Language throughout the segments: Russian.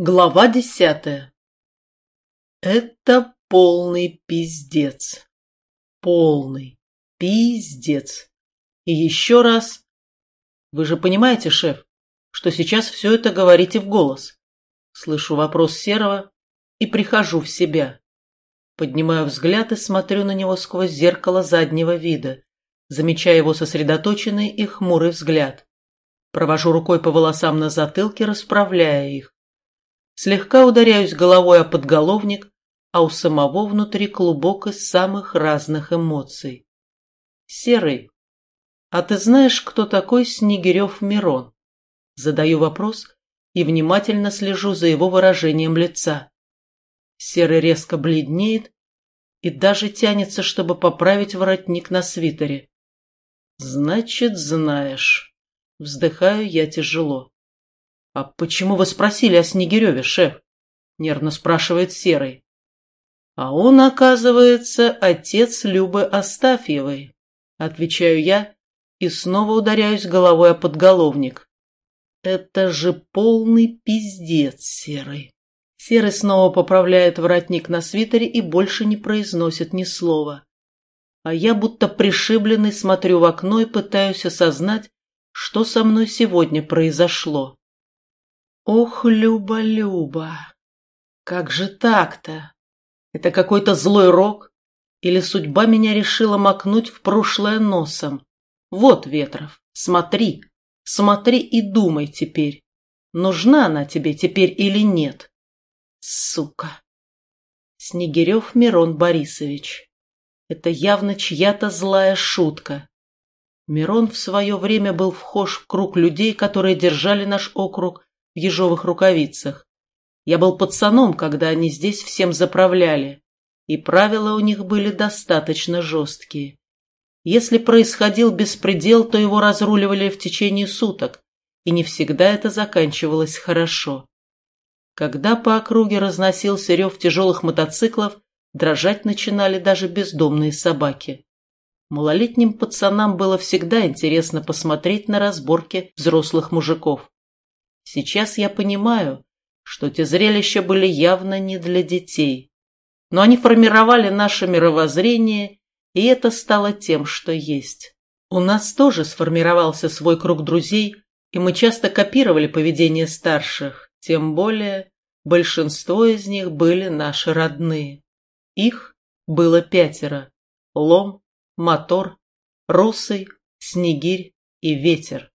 Глава десятая. Это полный пиздец. Полный пиздец. И еще раз. Вы же понимаете, шеф, что сейчас все это говорите в голос. Слышу вопрос Серого и прихожу в себя. Поднимаю взгляд и смотрю на него сквозь зеркало заднего вида, замечая его сосредоточенный и хмурый взгляд. Провожу рукой по волосам на затылке, расправляя их Слегка ударяюсь головой о подголовник, а у самого внутри клубок из самых разных эмоций. Серый, а ты знаешь, кто такой Снегирев Мирон? Задаю вопрос и внимательно слежу за его выражением лица. Серый резко бледнеет и даже тянется, чтобы поправить воротник на свитере. Значит, знаешь. Вздыхаю я тяжело. «А почему вы спросили о Снегиреве, шеф?» — нервно спрашивает Серый. «А он, оказывается, отец Любы Астафьевой», — отвечаю я и снова ударяюсь головой о подголовник. «Это же полный пиздец, Серый». Серый снова поправляет воротник на свитере и больше не произносит ни слова. А я будто пришибленный смотрю в окно и пытаюсь осознать, что со мной сегодня произошло. Ох, Люба-Люба, как же так-то? Это какой-то злой рок? Или судьба меня решила макнуть в прошлое носом? Вот, Ветров, смотри, смотри и думай теперь. Нужна она тебе теперь или нет? Сука. Снегирев Мирон Борисович. Это явно чья-то злая шутка. Мирон в свое время был вхож в круг людей, которые держали наш округ в ежовых рукавицах. Я был пацаном, когда они здесь всем заправляли, и правила у них были достаточно жесткие. Если происходил беспредел, то его разруливали в течение суток, и не всегда это заканчивалось хорошо. Когда по округе разносился рев тяжелых мотоциклов, дрожать начинали даже бездомные собаки. Малолетним пацанам было всегда интересно посмотреть на разборки взрослых мужиков. Сейчас я понимаю, что те зрелища были явно не для детей. Но они формировали наше мировоззрение, и это стало тем, что есть. У нас тоже сформировался свой круг друзей, и мы часто копировали поведение старших, тем более большинство из них были наши родные. Их было пятеро – Лом, Мотор, Русый, Снегирь и Ветер.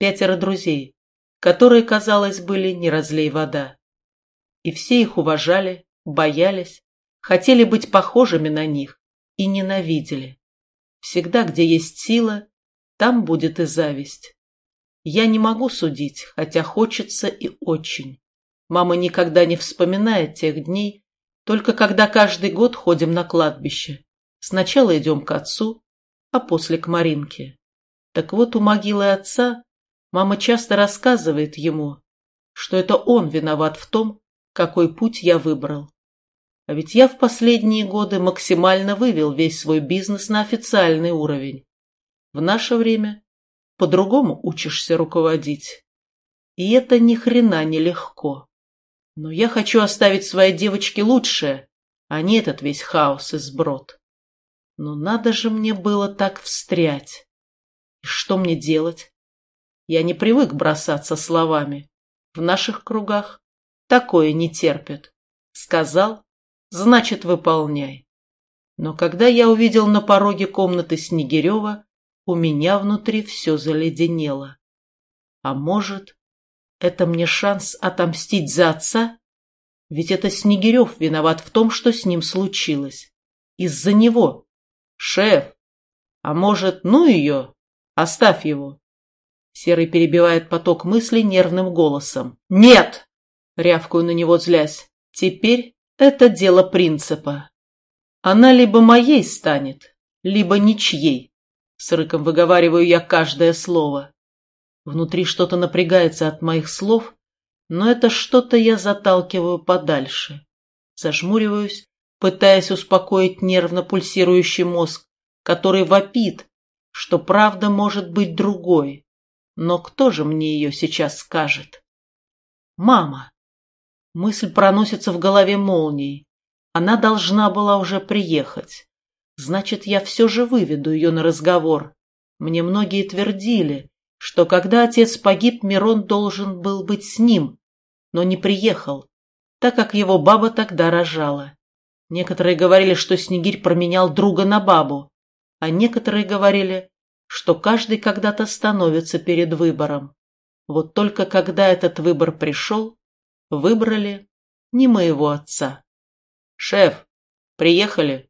Пятеро друзей, которые, казалось, были не разлей вода. И все их уважали, боялись, хотели быть похожими на них и ненавидели. Всегда, где есть сила, там будет и зависть. Я не могу судить, хотя хочется и очень. Мама никогда не вспоминает тех дней, только когда каждый год ходим на кладбище. Сначала идем к отцу, а после к Маринке. Так вот, у могилы отца Мама часто рассказывает ему, что это он виноват в том, какой путь я выбрал. А ведь я в последние годы максимально вывел весь свой бизнес на официальный уровень. В наше время по-другому учишься руководить. И это ни хрена не легко. Но я хочу оставить своей девочке лучшее, а не этот весь хаос и сброд. Но надо же мне было так встрять. И что мне делать? Я не привык бросаться словами. В наших кругах такое не терпят. Сказал, значит, выполняй. Но когда я увидел на пороге комнаты Снегирева, у меня внутри все заледенело. А может, это мне шанс отомстить за отца? Ведь это Снегирев виноват в том, что с ним случилось. Из-за него. Шеф. А может, ну ее? Оставь его. Серый перебивает поток мыслей нервным голосом. «Нет!» — рявкаю на него злясь. «Теперь это дело принципа. Она либо моей станет, либо ничьей». С рыком выговариваю я каждое слово. Внутри что-то напрягается от моих слов, но это что-то я заталкиваю подальше. Зажмуриваюсь, пытаясь успокоить нервно пульсирующий мозг, который вопит, что правда может быть другой. Но кто же мне ее сейчас скажет? Мама. Мысль проносится в голове молнией. Она должна была уже приехать. Значит, я все же выведу ее на разговор. Мне многие твердили, что когда отец погиб, Мирон должен был быть с ним, но не приехал, так как его баба тогда рожала. Некоторые говорили, что Снегирь променял друга на бабу, а некоторые говорили, что каждый когда-то становится перед выбором. Вот только когда этот выбор пришел, выбрали не моего отца. «Шеф, приехали?»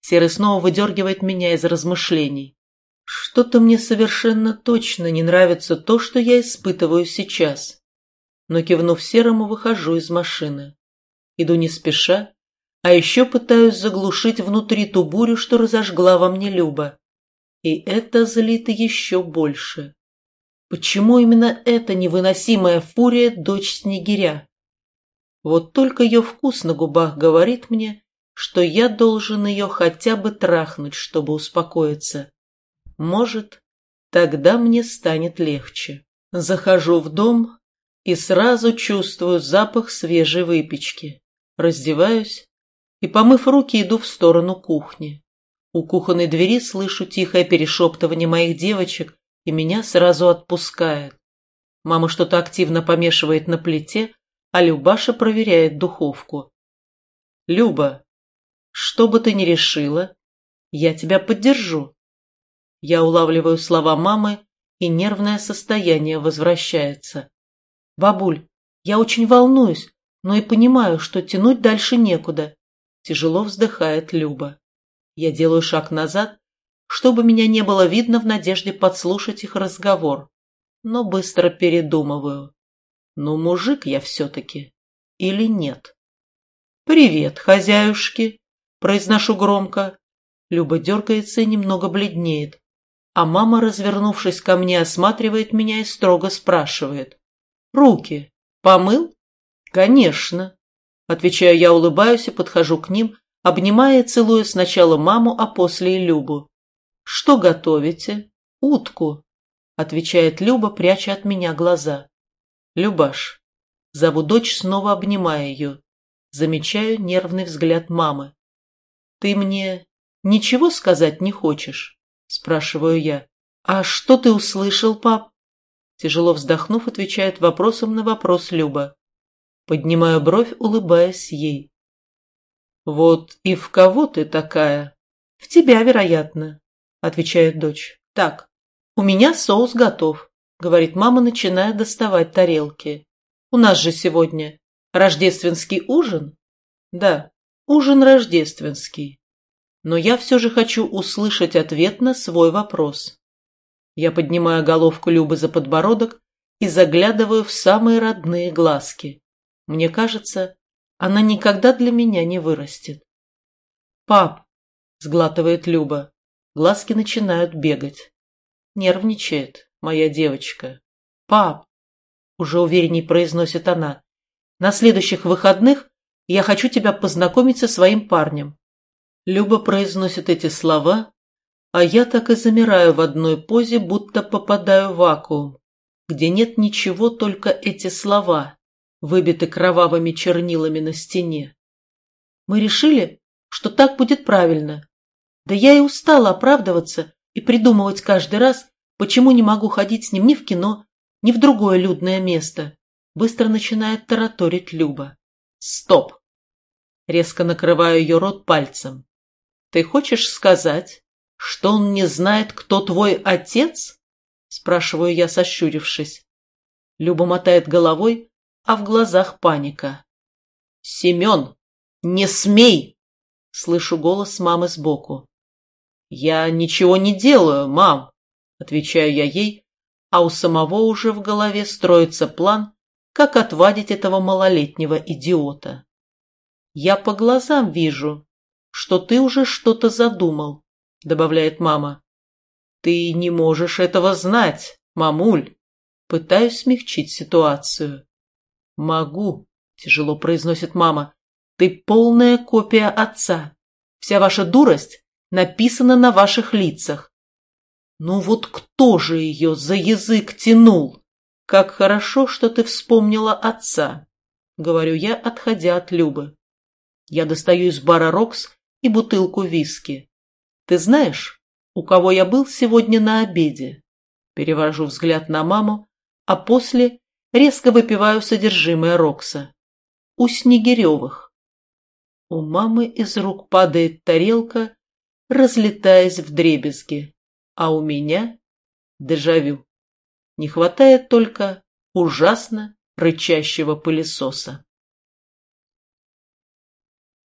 Серый снова выдергивает меня из размышлений. Что-то мне совершенно точно не нравится то, что я испытываю сейчас. Но кивнув Серому, выхожу из машины. Иду не спеша, а еще пытаюсь заглушить внутри ту бурю, что разожгла во мне Люба. И это злит еще больше. Почему именно эта невыносимая фурия дочь Снегиря? Вот только ее вкус на губах говорит мне, что я должен ее хотя бы трахнуть, чтобы успокоиться. Может, тогда мне станет легче. Захожу в дом и сразу чувствую запах свежей выпечки. Раздеваюсь и, помыв руки, иду в сторону кухни. У кухонной двери слышу тихое перешептывание моих девочек, и меня сразу отпускает. Мама что-то активно помешивает на плите, а Любаша проверяет духовку. «Люба, что бы ты ни решила, я тебя поддержу. Я улавливаю слова мамы, и нервное состояние возвращается. Бабуль, я очень волнуюсь, но и понимаю, что тянуть дальше некуда. Тяжело вздыхает Люба. Я делаю шаг назад, чтобы меня не было видно в надежде подслушать их разговор, но быстро передумываю. Ну, мужик я все-таки или нет? «Привет, хозяюшки!» Произношу громко. Люба дергается и немного бледнеет. А мама, развернувшись ко мне, осматривает меня и строго спрашивает. «Руки помыл?» «Конечно». Отвечаю я, улыбаюсь и подхожу к ним, обнимая и целуя сначала маму, а после и Любу. «Что готовите?» «Утку», — отвечает Люба, пряча от меня глаза. «Любаш». Зову дочь, снова обнимая ее. Замечаю нервный взгляд мамы. «Ты мне ничего сказать не хочешь?» – спрашиваю я. «А что ты услышал, пап?» Тяжело вздохнув, отвечает вопросом на вопрос Люба. Поднимаю бровь, улыбаясь ей. «Вот и в кого ты такая?» «В тебя, вероятно», — отвечает дочь. «Так, у меня соус готов», — говорит мама, начиная доставать тарелки. «У нас же сегодня рождественский ужин?» «Да, Ужин рождественский. Но я все же хочу услышать ответ на свой вопрос. Я поднимаю головку Любы за подбородок и заглядываю в самые родные глазки. Мне кажется, она никогда для меня не вырастет. «Пап!» — сглатывает Люба. Глазки начинают бегать. Нервничает моя девочка. «Пап!» — уже уверенней произносит она. «На следующих выходных я хочу тебя познакомить со своим парнем». Люба произносит эти слова, а я так и замираю в одной позе, будто попадаю в вакуум, где нет ничего, только эти слова, выбиты кровавыми чернилами на стене. Мы решили, что так будет правильно. Да я и устала оправдываться и придумывать каждый раз, почему не могу ходить с ним ни в кино, ни в другое людное место. Быстро начинает тараторить Люба. Стоп! Резко накрываю ее рот пальцем. Ты хочешь сказать, что он не знает, кто твой отец? Спрашиваю я, сощурившись. Люба мотает головой, а в глазах паника. «Семен, не смей!» Слышу голос мамы сбоку. «Я ничего не делаю, мам!» Отвечаю я ей, а у самого уже в голове строится план, как отвадить этого малолетнего идиота? Я по глазам вижу, что ты уже что-то задумал, добавляет мама. Ты не можешь этого знать, мамуль. Пытаюсь смягчить ситуацию. Могу, тяжело произносит мама. Ты полная копия отца. Вся ваша дурость написана на ваших лицах. Ну вот кто же ее за язык тянул? Как хорошо, что ты вспомнила отца. — говорю я, отходя от Любы. Я достаю из бара «Рокс» и бутылку виски. «Ты знаешь, у кого я был сегодня на обеде?» Перевожу взгляд на маму, а после резко выпиваю содержимое Рокса. У Снегиревых. У мамы из рук падает тарелка, разлетаясь в дребезги, а у меня дежавю. Не хватает только ужасно рычащего пылесоса.